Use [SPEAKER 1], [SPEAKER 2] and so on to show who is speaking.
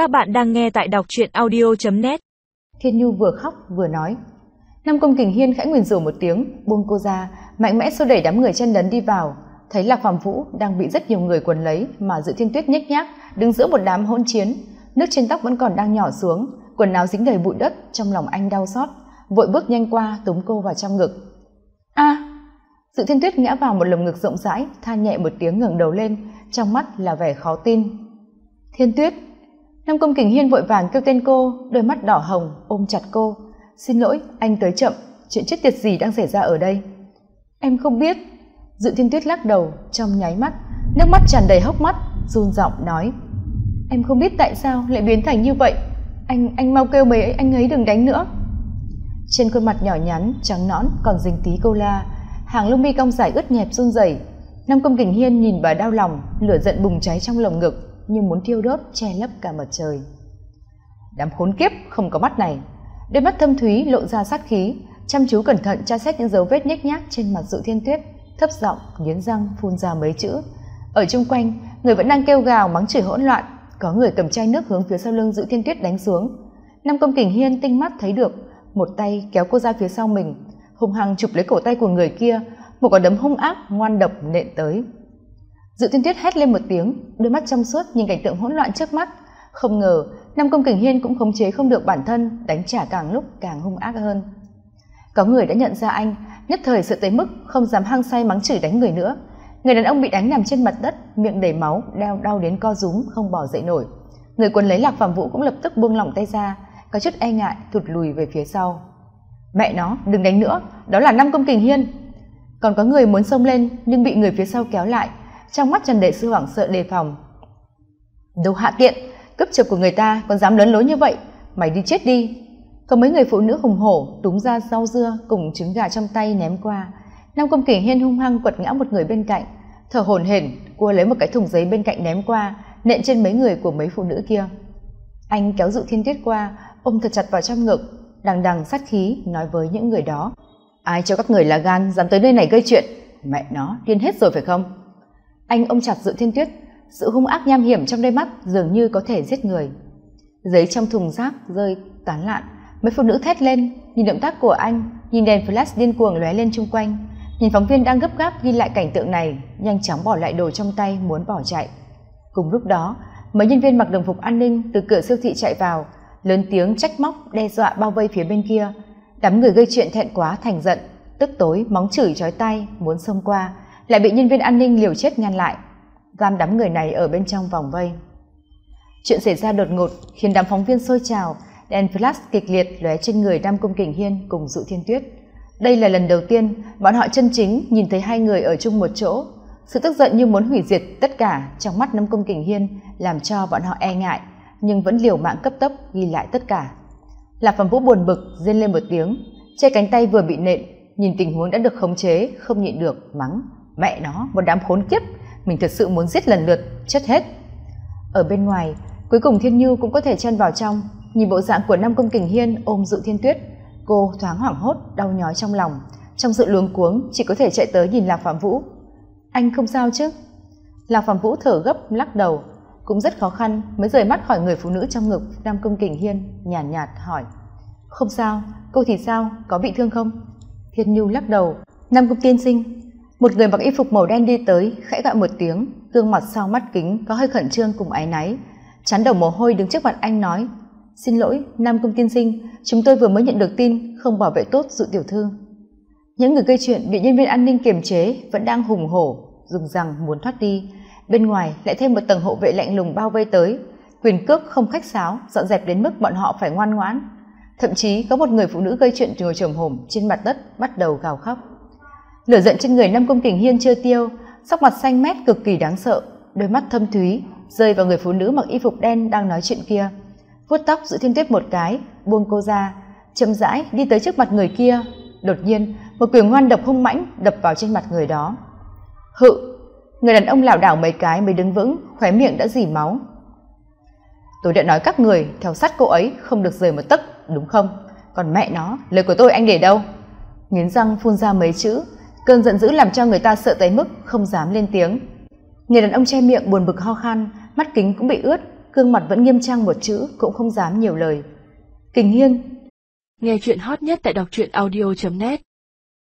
[SPEAKER 1] Các bạn đang nghe tại đọc truyện audio.net
[SPEAKER 2] Thiên Nhu vừa khóc vừa nói. Nam Công Kình Hiên khẽ nguyền rủa một tiếng, buông cô ra, mạnh mẽ xô đẩy đám người chen lấn đi vào. Thấy Lạc Phạm Vũ đang bị rất nhiều người quần lấy mà Dự Thiên Tuyết nhếch nhác đứng giữa một đám hỗn chiến, nước trên tóc vẫn còn đang nhỏ xuống, quần áo dính đầy bụi đất, trong lòng anh đau xót, vội bước nhanh qua túm cô vào trong ngực. A! Dự Thiên Tuyết ngã vào một lồng ngực rộng rãi, than nhẹ một tiếng ngẩng đầu lên, trong mắt là vẻ khó tin. Thiên Tuyết, Nam Công Kình Hiên vội vàng kêu tên cô, đôi mắt đỏ hồng ôm chặt cô. Xin lỗi, anh tới chậm, chuyện chết tiệt gì đang xảy ra ở đây? Em không biết. Dự Thiên Tuyết lắc đầu, trong nháy mắt, nước mắt tràn đầy hốc mắt, run giọng nói: Em không biết tại sao lại biến thành như vậy. Anh anh mau kêu mấy anh ấy đừng đánh nữa. Trên khuôn mặt nhỏ nhắn, trắng nõn còn dính tí câu la, hàng lông mi cong dài ướt nhẹp run rẩy. Nam Công Kình Hiên nhìn bà đau lòng, lửa giận bùng cháy trong lồng ngực, như muốn thiêu đốt, che lấp cả mặt trời. Đám khốn kiếp không có mắt này. Đôi mắt thâm thúy lộ ra sát khí, chăm chú cẩn thận tra xét những dấu vết nhếch nhác trên mặt dự thiên tuyết, thấp giọng nghiến răng phun ra mấy chữ. Ở chung quanh, người vẫn đang kêu gào mắng chửi hỗn loạn, có người cầm chai nước hướng phía sau lưng dự thiên tuyết đánh xuống. Năm công kình hiên tinh mắt thấy được, một tay kéo cô ra phía sau mình hùng hăng chụp lấy cổ tay của người kia, một quả đấm hung ác ngoan độc nện tới dự thiên tuyết hét lên một tiếng, đôi mắt trong suốt nhìn cảnh tượng hỗn loạn trước mắt. Không ngờ, nam công kình hiên cũng khống chế không được bản thân, đánh trả càng lúc càng hung ác hơn. Có người đã nhận ra anh, nhất thời sợ tới mức không dám hăng say mắng chửi đánh người nữa. Người đàn ông bị đánh nằm trên mặt đất, miệng đầy máu, đau đau đến co rúm, không bỏ dậy nổi. Người quân lấy lạc phạm vũ cũng lập tức buông lỏng tay ra, có chút e ngại, thụt lùi về phía sau. Mẹ nó, đừng đánh nữa, đó là năm công kình hiên. Còn có người muốn xông lên, nhưng bị người phía sau kéo lại trong mắt trần đầy sự hoảng sợ đề phòng. Đồ hạ tiện, cướp chụp của người ta còn dám lớn lối như vậy, mày đi chết đi. Có mấy người phụ nữ hùng hổ túm ra rau dưa cùng trứng gà trong tay ném qua. Nam công kỷ hiên hung hăng quật ngã một người bên cạnh, thở hổn hển, cua lấy một cái thùng giấy bên cạnh ném qua, nện trên mấy người của mấy phụ nữ kia. Anh kéo dụ thiên tuyết qua, ôm thật chặt vào trong ngực, đằng đằng sát khí nói với những người đó. Ai cho các người là gan dám tới nơi này gây chuyện? Mẹ nó, điên hết rồi phải không? Anh ôm chặt dự thiên tuyết, sự hung ác nham hiểm trong đôi mắt dường như có thể giết người. Giấy trong thùng rác rơi tán lạn mấy phụ nữ thét lên, nhìn động tác của anh, nhìn đèn flash điên cuồng lóe lên chung quanh. Nhìn phóng viên đang gấp gáp ghi lại cảnh tượng này, nhanh chóng bỏ lại đồ trong tay muốn bỏ chạy. Cùng lúc đó, mấy nhân viên mặc đồng phục an ninh từ cửa siêu thị chạy vào, lớn tiếng trách móc đe dọa bao vây phía bên kia. Đám người gây chuyện thẹn quá thành giận, tức tối móng chửi chói tay muốn xông qua lại bị nhân viên an ninh liều chết ngăn lại. Giam đám người này ở bên trong vòng vây. Chuyện xảy ra đột ngột khiến đám phóng viên sôi trào, đèn flash kịch liệt lóe trên người nam công kình hiên cùng dụ thiên tuyết. Đây là lần đầu tiên bọn họ chân chính nhìn thấy hai người ở chung một chỗ. Sự tức giận như muốn hủy diệt tất cả trong mắt nam công kình hiên làm cho bọn họ e ngại, nhưng vẫn liều mạng cấp tốc ghi lại tất cả. Lạc phẩm vũ buồn bực, rên lên một tiếng, che cánh tay vừa bị nện, nhìn tình huống đã được khống chế, không nhịn được, mắng mẹ nó một đám khốn kiếp. Mình thật sự muốn giết lần lượt chết hết. Ở bên ngoài cuối cùng thiên như cũng có thể chen vào trong. Nhìn bộ dạng của năm công kình hiên ôm dự thiên tuyết cô thoáng hoảng hốt đau nhói trong lòng. Trong sự luống cuống chỉ có thể chạy tới nhìn lạc phạm vũ. Anh không sao chứ? Lạc phạm vũ thở gấp lắc đầu. Cũng rất khó khăn mới rời mắt khỏi người phụ nữ trong ngực nam công kình hiên nhàn nhạt, nhạt hỏi. Không sao cô thì sao có bị thương không? Thiên nhu lắc đầu. Nam công tiên sinh một người mặc y phục màu đen đi tới, khẽ gọi một tiếng, gương mặt sau mắt kính, có hơi khẩn trương cùng áy náy. Chán đầu mồ hôi đứng trước mặt anh nói, xin lỗi, nam công tiên sinh, chúng tôi vừa mới nhận được tin, không bảo vệ tốt dụ tiểu thư. Những người gây chuyện bị nhân viên an ninh kiềm chế vẫn đang hùng hổ dùng rằng muốn thoát đi. Bên ngoài lại thêm một tầng hộ vệ lạnh lùng bao vây tới. Quyền cước không khách sáo, dọn dẹp đến mức bọn họ phải ngoan ngoãn. Thậm chí có một người phụ nữ gây chuyện ngồi trồm hổm trên mặt đất bắt đầu gào khóc lửa giận trên người năm công kình hiên chưa tiêu, sắc mặt xanh mét cực kỳ đáng sợ, đôi mắt thâm thúy, rơi vào người phụ nữ mặc y phục đen đang nói chuyện kia. Vuốt tóc giữ thiên tuyết một cái, buông cô ra, chậm rãi đi tới trước mặt người kia. Đột nhiên, một quyền ngoan độc hung mãnh đập vào trên mặt người đó. Hự! Người đàn ông lảo đảo mấy cái mới đứng vững, khóe miệng đã dỉ máu. Tôi đã nói các người, theo sát cô ấy, không được rời một tấc, đúng không? Còn mẹ nó, lời của tôi anh để đâu? Nghiến răng phun ra mấy chữ cơn giận dữ làm cho người ta sợ tới mức không dám lên tiếng. Người đàn ông che miệng buồn bực ho khan, mắt kính cũng bị ướt, gương mặt vẫn nghiêm trang một chữ cũng không dám nhiều lời. Kình hiên.
[SPEAKER 3] Nghe chuyện hot nhất tại đọc truyện audio net.